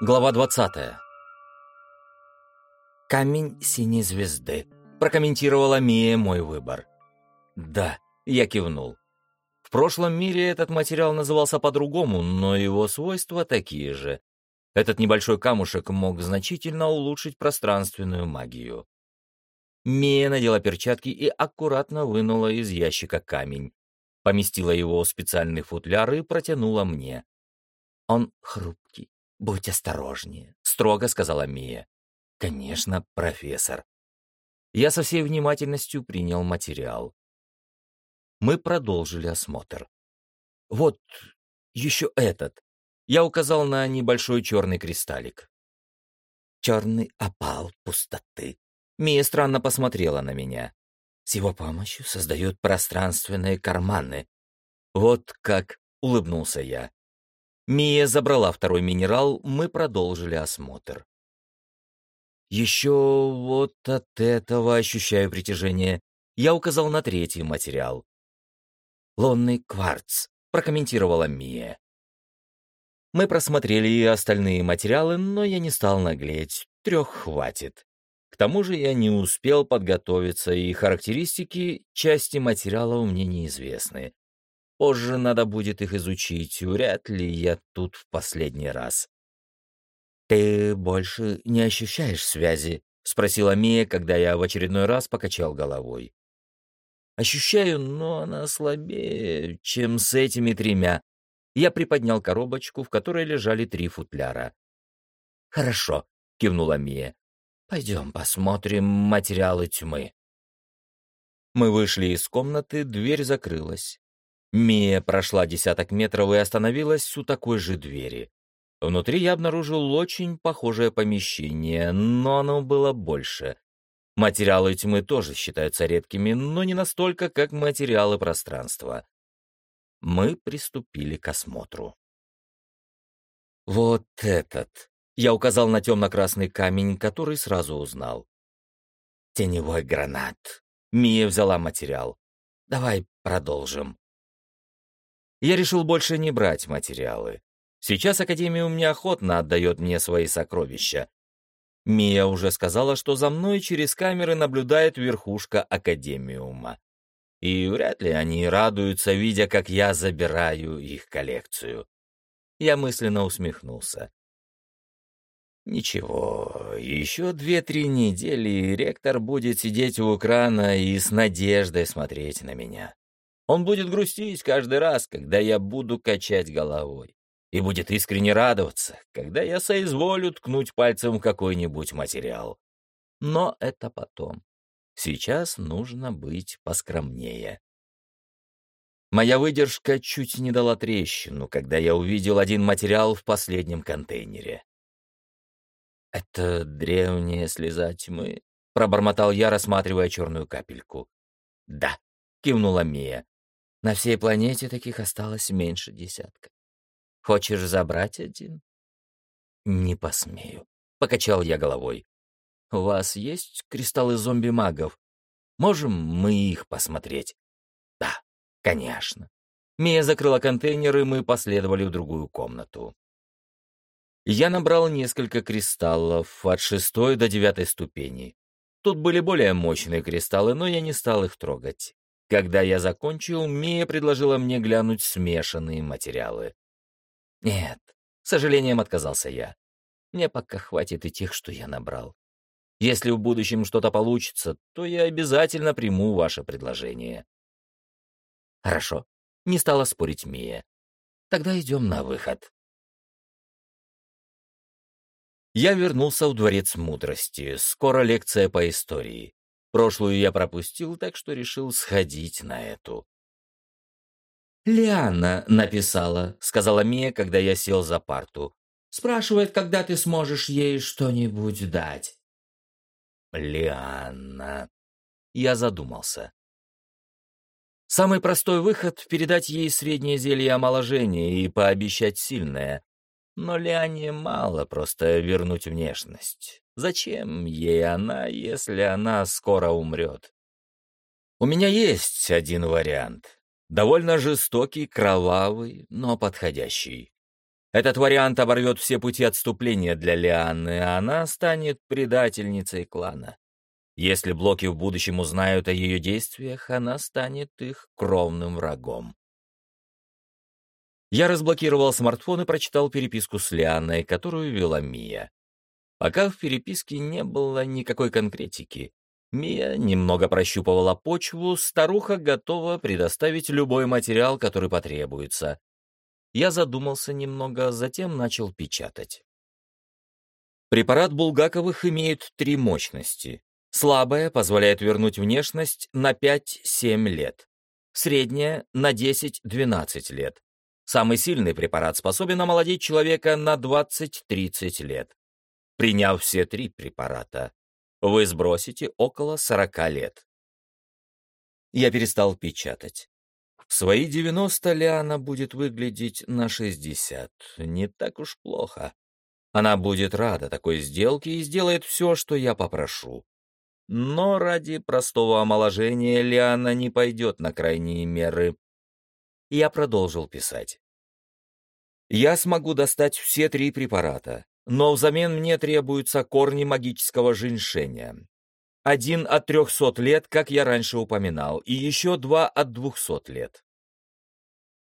Глава 20. «Камень синей звезды», — прокомментировала Мия мой выбор. «Да», — я кивнул. В прошлом мире этот материал назывался по-другому, но его свойства такие же. Этот небольшой камушек мог значительно улучшить пространственную магию. Мия надела перчатки и аккуратно вынула из ящика камень. Поместила его в специальный футляр и протянула мне. Он хрупкий, «Будь осторожнее», — строго сказала Мия. «Конечно, профессор». Я со всей внимательностью принял материал. Мы продолжили осмотр. «Вот еще этот». Я указал на небольшой черный кристаллик. «Черный опал пустоты». Мия странно посмотрела на меня. С его помощью создают пространственные карманы. «Вот как», — улыбнулся я. Мия забрала второй минерал, мы продолжили осмотр. Еще вот от этого ощущаю притяжение. Я указал на третий материал. «Лунный кварц», — прокомментировала Мия. Мы просмотрели и остальные материалы, но я не стал наглеть. Трех хватит. К тому же я не успел подготовиться, и характеристики части материала мне неизвестны. Позже надо будет их изучить, вряд ли я тут в последний раз. «Ты больше не ощущаешь связи?» — спросила Мия, когда я в очередной раз покачал головой. «Ощущаю, но она слабее, чем с этими тремя». Я приподнял коробочку, в которой лежали три футляра. «Хорошо», — кивнула Мия. «Пойдем посмотрим материалы тьмы». Мы вышли из комнаты, дверь закрылась. Мия прошла десяток метров и остановилась у такой же двери. Внутри я обнаружил очень похожее помещение, но оно было больше. Материалы тьмы тоже считаются редкими, но не настолько, как материалы пространства. Мы приступили к осмотру. «Вот этот!» — я указал на темно-красный камень, который сразу узнал. «Теневой гранат». Мия взяла материал. «Давай продолжим». Я решил больше не брать материалы. Сейчас Академия меня охотно отдает мне свои сокровища. Мия уже сказала, что за мной через камеры наблюдает верхушка Академиума. И вряд ли они радуются, видя, как я забираю их коллекцию. Я мысленно усмехнулся. Ничего, еще две-три недели, и ректор будет сидеть у экрана и с надеждой смотреть на меня. Он будет грустить каждый раз, когда я буду качать головой. И будет искренне радоваться, когда я соизволю ткнуть пальцем какой-нибудь материал. Но это потом. Сейчас нужно быть поскромнее. Моя выдержка чуть не дала трещину, когда я увидел один материал в последнем контейнере. «Это древняя слеза тьмы», — пробормотал я, рассматривая черную капельку. «Да», — кивнула Мия. На всей планете таких осталось меньше десятка. Хочешь забрать один? Не посмею. Покачал я головой. У вас есть кристаллы зомби-магов? Можем мы их посмотреть? Да, конечно. Мия закрыла контейнер, и мы последовали в другую комнату. Я набрал несколько кристаллов от шестой до девятой ступени. Тут были более мощные кристаллы, но я не стал их трогать. Когда я закончил, Мия предложила мне глянуть смешанные материалы. Нет, с сожалением отказался я. Мне пока хватит и тех, что я набрал. Если в будущем что-то получится, то я обязательно приму ваше предложение. Хорошо, не стала спорить Мия. Тогда идем на выход. Я вернулся в Дворец Мудрости. Скоро лекция по истории. Прошлую я пропустил, так что решил сходить на эту. «Лианна написала», — сказала Мия, когда я сел за парту. «Спрашивает, когда ты сможешь ей что-нибудь дать». «Лианна...» Я задумался. Самый простой выход — передать ей среднее зелье омоложения и пообещать сильное. Но Лиане мало просто вернуть внешность. Зачем ей она, если она скоро умрет? У меня есть один вариант. Довольно жестокий, кровавый, но подходящий. Этот вариант оборвет все пути отступления для Лианны, а она станет предательницей клана. Если блоки в будущем узнают о ее действиях, она станет их кровным врагом. Я разблокировал смартфон и прочитал переписку с Лианной, которую вела Мия. Пока в переписке не было никакой конкретики. Мия немного прощупывала почву, старуха готова предоставить любой материал, который потребуется. Я задумался немного, затем начал печатать. Препарат Булгаковых имеет три мощности. Слабая позволяет вернуть внешность на 5-7 лет. Средняя — на 10-12 лет. Самый сильный препарат способен омолодить человека на 20-30 лет. Приняв все три препарата, вы сбросите около 40 лет. Я перестал печатать. В свои 90 Лиана будет выглядеть на 60. Не так уж плохо. Она будет рада такой сделке и сделает все, что я попрошу. Но ради простого омоложения Лиана не пойдет на крайние меры. Я продолжил писать. Я смогу достать все три препарата, но взамен мне требуются корни магического женьшеня. Один от трехсот лет, как я раньше упоминал, и еще два от двухсот лет.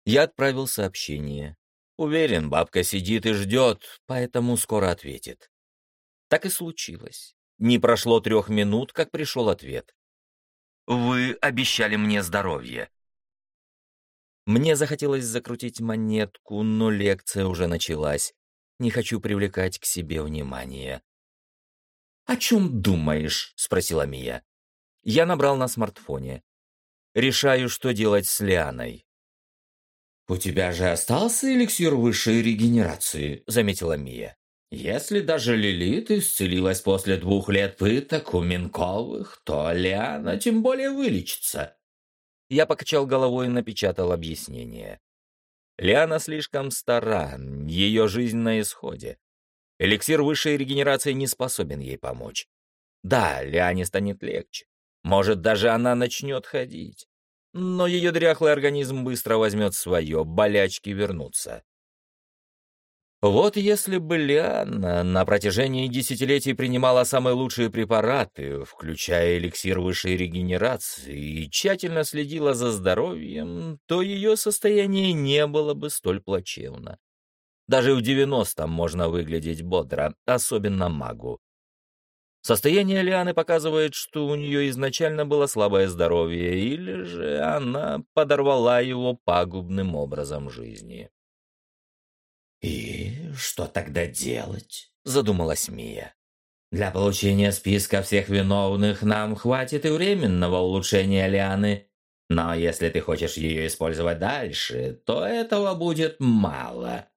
Я отправил сообщение. Уверен, бабка сидит и ждет, поэтому скоро ответит. Так и случилось. Не прошло трех минут, как пришел ответ. «Вы обещали мне здоровье». Мне захотелось закрутить монетку, но лекция уже началась. Не хочу привлекать к себе внимание. «О чем думаешь?» — спросила Мия. Я набрал на смартфоне. Решаю, что делать с Лианой. «У тебя же остался эликсир высшей регенерации», — заметила Мия. «Если даже Лилит исцелилась после двух лет пыток у Минковых, то Лиана тем более вылечится». Я покачал головой и напечатал объяснение. Лиана слишком стара, ее жизнь на исходе. Эликсир высшей регенерации не способен ей помочь. Да, Лиане станет легче. Может, даже она начнет ходить. Но ее дряхлый организм быстро возьмет свое, болячки вернутся. Вот если бы Лианна на протяжении десятилетий принимала самые лучшие препараты, включая эликсир высшей регенерации, и тщательно следила за здоровьем, то ее состояние не было бы столь плачевно. Даже в девяностом можно выглядеть бодро, особенно магу. Состояние Лианы показывает, что у нее изначально было слабое здоровье, или же она подорвала его пагубным образом жизни. «И что тогда делать?» — задумалась Мия. «Для получения списка всех виновных нам хватит и временного улучшения Лианы. Но если ты хочешь ее использовать дальше, то этого будет мало.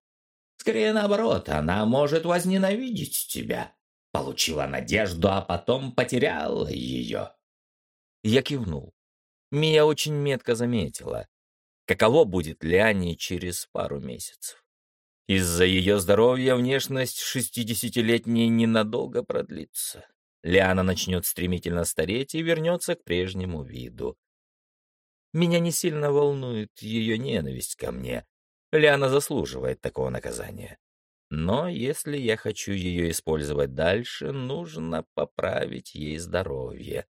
Скорее наоборот, она может возненавидеть тебя. Получила надежду, а потом потеряла ее». Я кивнул. Мия очень метко заметила, каково будет Лиане через пару месяцев. Из-за ее здоровья внешность шестидесятилетней ненадолго продлится. Лиана начнет стремительно стареть и вернется к прежнему виду. Меня не сильно волнует ее ненависть ко мне. Лиана заслуживает такого наказания. Но если я хочу ее использовать дальше, нужно поправить ей здоровье.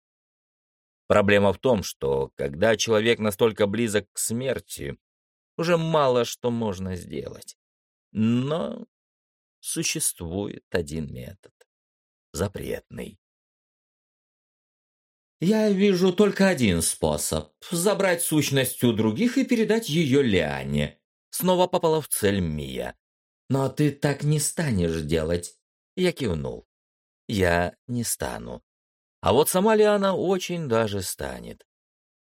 Проблема в том, что когда человек настолько близок к смерти, уже мало что можно сделать. Но существует один метод. Запретный. Я вижу только один способ — забрать сущность у других и передать ее Лиане. Снова попала в цель Мия. Но ты так не станешь делать. Я кивнул. Я не стану. А вот сама Лиана очень даже станет.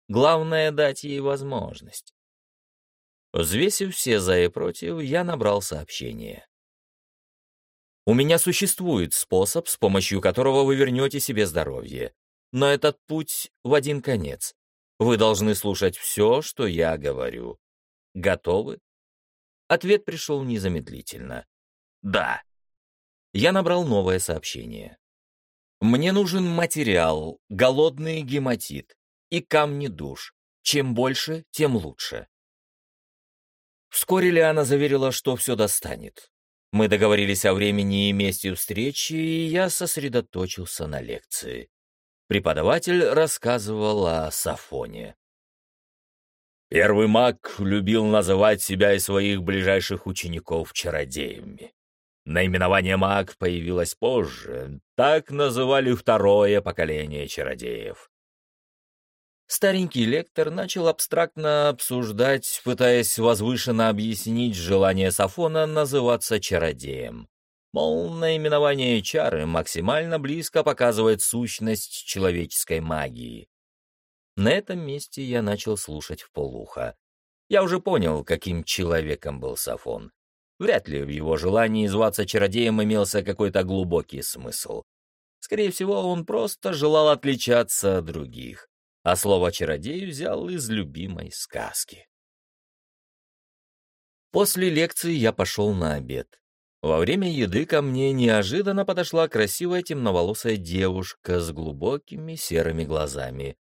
Главное — дать ей возможность. Взвесив все за и против, я набрал сообщение. У меня существует способ, с помощью которого вы вернете себе здоровье. Но этот путь в один конец. Вы должны слушать все, что я говорю. Готовы? Ответ пришел незамедлительно. Да. Я набрал новое сообщение. Мне нужен материал, голодный гематит и камни душ. Чем больше, тем лучше. Вскоре Лиана заверила, что все достанет. Мы договорились о времени и месте встречи, и я сосредоточился на лекции. Преподаватель рассказывал о Сафоне. Первый маг любил называть себя и своих ближайших учеников чародеями. Наименование маг появилось позже, так называли второе поколение чародеев. Старенький лектор начал абстрактно обсуждать, пытаясь возвышенно объяснить желание Сафона называться чародеем. Мол, наименование чары максимально близко показывает сущность человеческой магии. На этом месте я начал слушать в полухо. Я уже понял, каким человеком был Сафон. Вряд ли в его желании зваться чародеем имелся какой-то глубокий смысл. Скорее всего, он просто желал отличаться от других, а слово «чародей» взял из любимой сказки. После лекции я пошел на обед. Во время еды ко мне неожиданно подошла красивая темноволосая девушка с глубокими серыми глазами.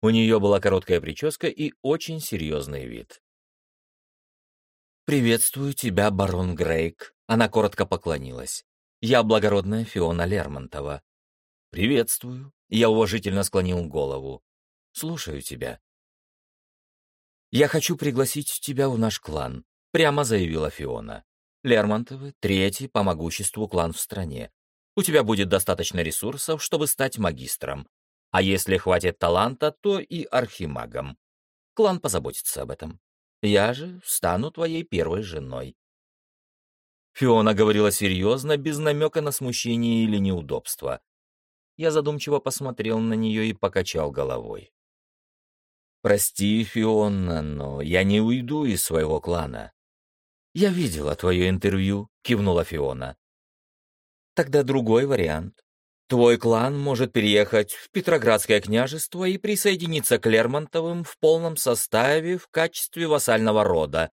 У нее была короткая прическа и очень серьезный вид. «Приветствую тебя, барон Грейк», — она коротко поклонилась. «Я благородная Фиона Лермонтова». «Приветствую», — я уважительно склонил голову. «Слушаю тебя». «Я хочу пригласить тебя в наш клан», — прямо заявила Фиона. «Лермонтовы — третий по могуществу клан в стране. У тебя будет достаточно ресурсов, чтобы стать магистром. А если хватит таланта, то и архимагом. Клан позаботится об этом. Я же стану твоей первой женой. Фиона говорила серьезно, без намека на смущение или неудобство. Я задумчиво посмотрел на нее и покачал головой. «Прости, Фиона, но я не уйду из своего клана». «Я видела твое интервью», — кивнула Фиона. «Тогда другой вариант. Твой клан может переехать в Петроградское княжество и присоединиться к Лермонтовым в полном составе в качестве вассального рода.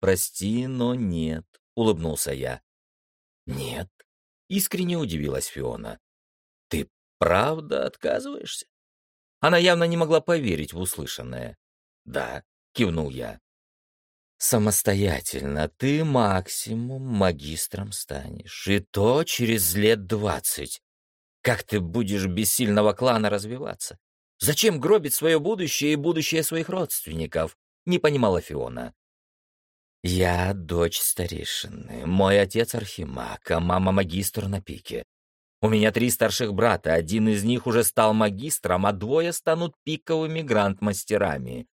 «Прости, но нет», — улыбнулся я. «Нет», — искренне удивилась Фиона. «Ты правда отказываешься?» Она явно не могла поверить в услышанное. «Да», — кивнул я. «Самостоятельно ты максимум магистром станешь, и то через лет двадцать. Как ты будешь без сильного клана развиваться? Зачем гробить свое будущее и будущее своих родственников? Не понимала Фиона. Я дочь старейшины, мой отец архимаг, а мама магистр на пике. У меня три старших брата, один из них уже стал магистром, а двое станут пиковыми гранд-мастерами.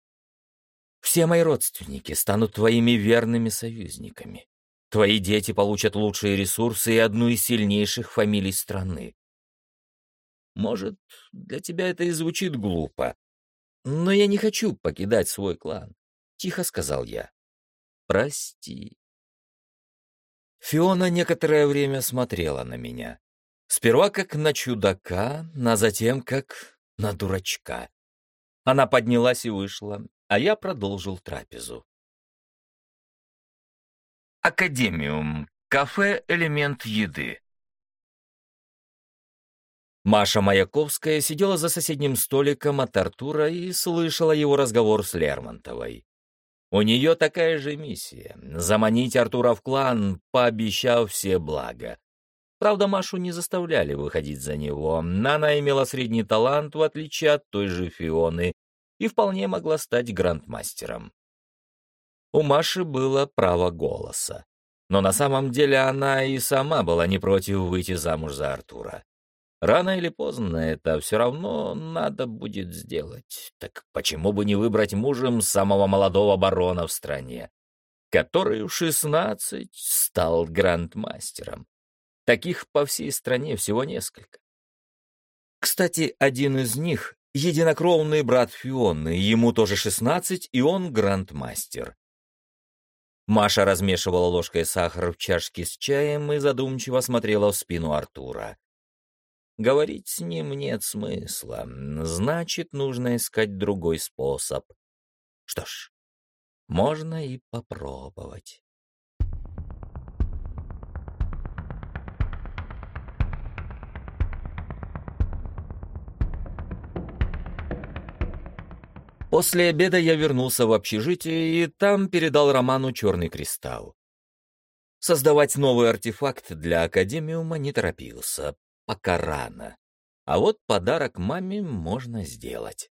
Все мои родственники станут твоими верными союзниками. Твои дети получат лучшие ресурсы и одну из сильнейших фамилий страны. Может, для тебя это и звучит глупо. Но я не хочу покидать свой клан, — тихо сказал я. Прости. Фиона некоторое время смотрела на меня. Сперва как на чудака, а затем как на дурачка. Она поднялась и вышла, а я продолжил трапезу. Академиум. Кафе «Элемент еды». Маша Маяковская сидела за соседним столиком от Артура и слышала его разговор с Лермонтовой. У нее такая же миссия — заманить Артура в клан, пообещав все блага. Правда, Машу не заставляли выходить за него. Она имела средний талант, в отличие от той же Фионы, и вполне могла стать грандмастером. У Маши было право голоса. Но на самом деле она и сама была не против выйти замуж за Артура. Рано или поздно это все равно надо будет сделать. Так почему бы не выбрать мужем самого молодого барона в стране, который в шестнадцать стал грандмастером? Таких по всей стране всего несколько. Кстати, один из них — единокровный брат Фионы, ему тоже шестнадцать, и он грандмастер. Маша размешивала ложкой сахар в чашке с чаем и задумчиво смотрела в спину Артура. Говорить с ним нет смысла, значит, нужно искать другой способ. Что ж, можно и попробовать. После обеда я вернулся в общежитие и там передал Роману черный кристалл. Создавать новый артефакт для Академиума не торопился, пока рано. А вот подарок маме можно сделать.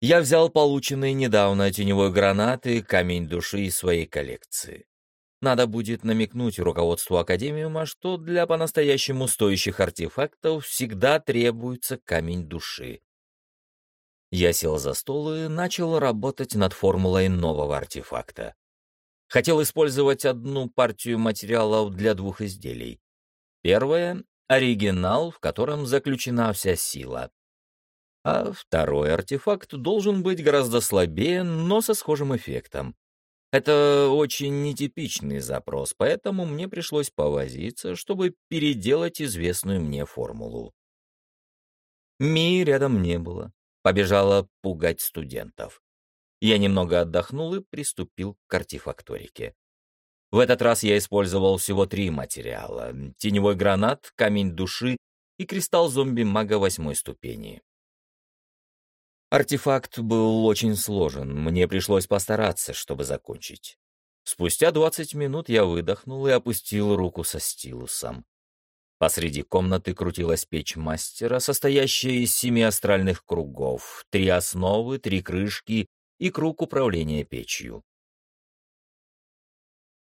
Я взял полученный недавно теневой гранат и камень души из своей коллекции. Надо будет намекнуть руководству Академиума, что для по-настоящему стоящих артефактов всегда требуется камень души. Я сел за стол и начал работать над формулой нового артефакта. Хотел использовать одну партию материалов для двух изделий. Первое — оригинал, в котором заключена вся сила. А второй артефакт должен быть гораздо слабее, но со схожим эффектом. Это очень нетипичный запрос, поэтому мне пришлось повозиться, чтобы переделать известную мне формулу. Ми рядом не было. Побежала пугать студентов. Я немного отдохнул и приступил к артефакторике. В этот раз я использовал всего три материала — теневой гранат, камень души и кристалл зомби-мага восьмой ступени. Артефакт был очень сложен, мне пришлось постараться, чтобы закончить. Спустя 20 минут я выдохнул и опустил руку со стилусом. Посреди комнаты крутилась печь мастера, состоящая из семи астральных кругов, три основы, три крышки и круг управления печью.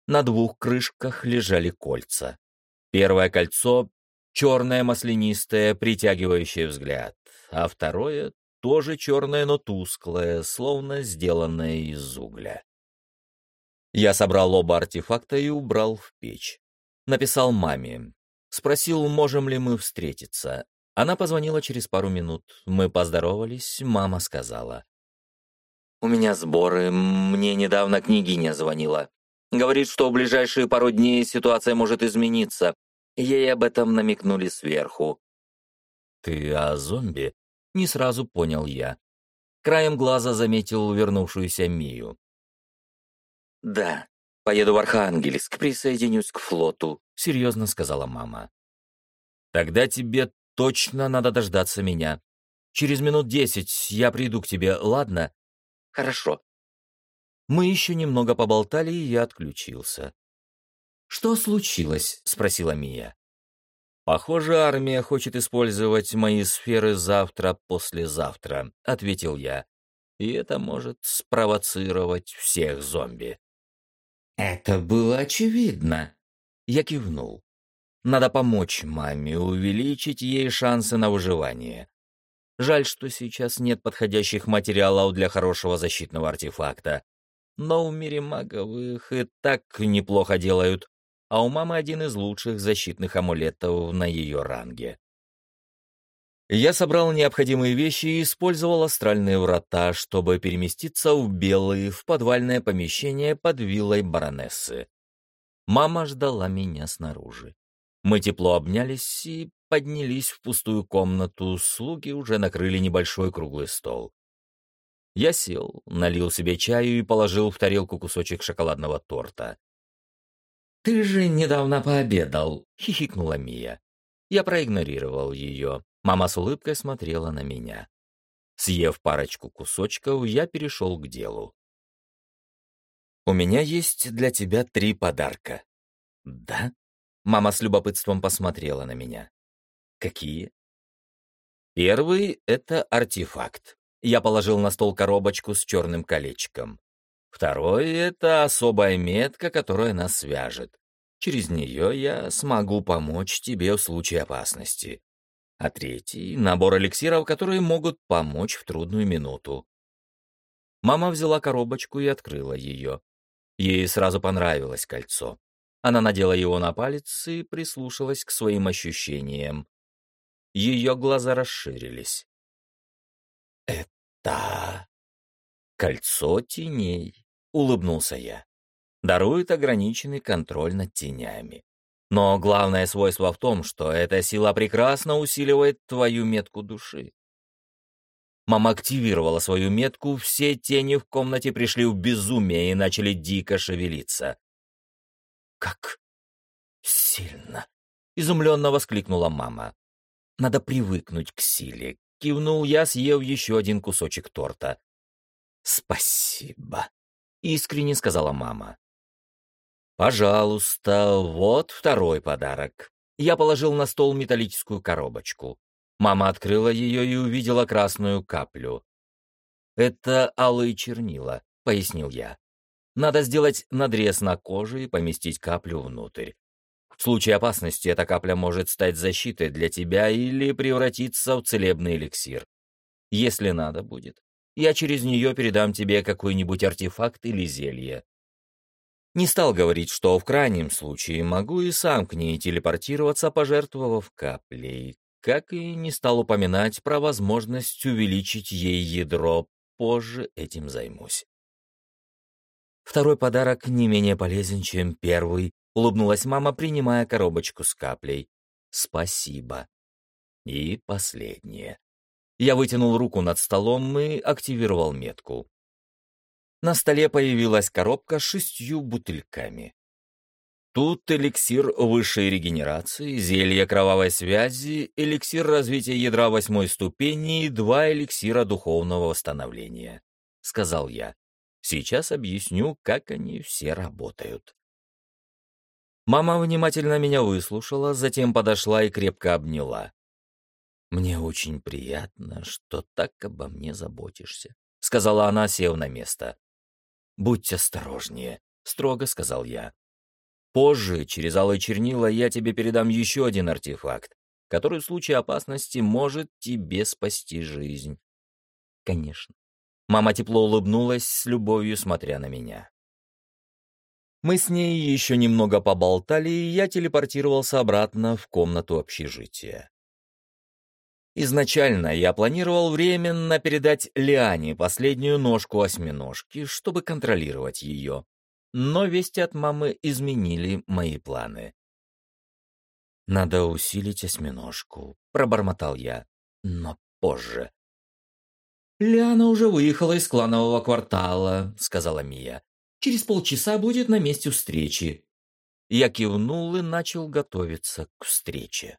На двух крышках лежали кольца. Первое кольцо — черное маслянистое, притягивающее взгляд, а второе тоже черное, но тусклое, словно сделанное из угля. Я собрал оба артефакта и убрал в печь. Написал маме. Спросил, можем ли мы встретиться. Она позвонила через пару минут. Мы поздоровались, мама сказала. «У меня сборы, мне недавно княгиня звонила. Говорит, что в ближайшие пару дней ситуация может измениться. Ей об этом намекнули сверху». «Ты о зомби?» не сразу понял я. Краем глаза заметил вернувшуюся Мию. «Да, поеду в Архангельск, присоединюсь к флоту», — серьезно сказала мама. «Тогда тебе точно надо дождаться меня. Через минут десять я приду к тебе, ладно?» «Хорошо». Мы еще немного поболтали, и я отключился. «Что случилось?» — спросила Мия. «Похоже, армия хочет использовать мои сферы завтра-послезавтра», — ответил я. «И это может спровоцировать всех зомби». «Это было очевидно», — я кивнул. «Надо помочь маме, увеличить ей шансы на выживание. Жаль, что сейчас нет подходящих материалов для хорошего защитного артефакта. Но в мире магов их и так неплохо делают а у мамы один из лучших защитных амулетов на ее ранге. Я собрал необходимые вещи и использовал астральные врата, чтобы переместиться в белые, в подвальное помещение под виллой баронессы. Мама ждала меня снаружи. Мы тепло обнялись и поднялись в пустую комнату, слуги уже накрыли небольшой круглый стол. Я сел, налил себе чаю и положил в тарелку кусочек шоколадного торта. «Ты же недавно пообедал», — хихикнула Мия. Я проигнорировал ее. Мама с улыбкой смотрела на меня. Съев парочку кусочков, я перешел к делу. «У меня есть для тебя три подарка». «Да?» Мама с любопытством посмотрела на меня. «Какие?» «Первый — это артефакт. Я положил на стол коробочку с черным колечком. Второй — это особая метка, которая нас свяжет. Через нее я смогу помочь тебе в случае опасности. А третий — набор эликсиров, которые могут помочь в трудную минуту. Мама взяла коробочку и открыла ее. Ей сразу понравилось кольцо. Она надела его на палец и прислушалась к своим ощущениям. Ее глаза расширились. «Это...» «Кольцо теней», — улыбнулся я. «Дарует ограниченный контроль над тенями. Но главное свойство в том, что эта сила прекрасно усиливает твою метку души. Мама активировала свою метку, все тени в комнате пришли в безумие и начали дико шевелиться. «Как сильно!» — изумленно воскликнула мама. «Надо привыкнуть к силе», — кивнул я, съев еще один кусочек торта. «Спасибо», — искренне сказала мама. «Пожалуйста, вот второй подарок». Я положил на стол металлическую коробочку. Мама открыла ее и увидела красную каплю. «Это алые чернила», — пояснил я. «Надо сделать надрез на коже и поместить каплю внутрь. В случае опасности эта капля может стать защитой для тебя или превратиться в целебный эликсир. Если надо будет, я через нее передам тебе какой-нибудь артефакт или зелье. Не стал говорить, что в крайнем случае могу и сам к ней телепортироваться, пожертвовав каплей, как и не стал упоминать про возможность увеличить ей ядро, позже этим займусь. Второй подарок не менее полезен, чем первый, улыбнулась мама, принимая коробочку с каплей. Спасибо. И последнее. Я вытянул руку над столом и активировал метку. На столе появилась коробка с шестью бутыльками. Тут эликсир высшей регенерации, зелье кровавой связи, эликсир развития ядра восьмой ступени и два эликсира духовного восстановления, — сказал я. Сейчас объясню, как они все работают. Мама внимательно меня выслушала, затем подошла и крепко обняла. «Мне очень приятно, что так обо мне заботишься», — сказала она, сев на место. «Будь осторожнее», — строго сказал я. «Позже, через алые чернила, я тебе передам еще один артефакт, который в случае опасности может тебе спасти жизнь». «Конечно». Мама тепло улыбнулась, с любовью смотря на меня. Мы с ней еще немного поболтали, и я телепортировался обратно в комнату общежития. Изначально я планировал временно передать Лиане последнюю ножку осьминожки, чтобы контролировать ее. Но вести от мамы изменили мои планы. «Надо усилить осьминожку», — пробормотал я, — «но позже». «Лиана уже выехала из кланового квартала», — сказала Мия. «Через полчаса будет на месте встречи». Я кивнул и начал готовиться к встрече.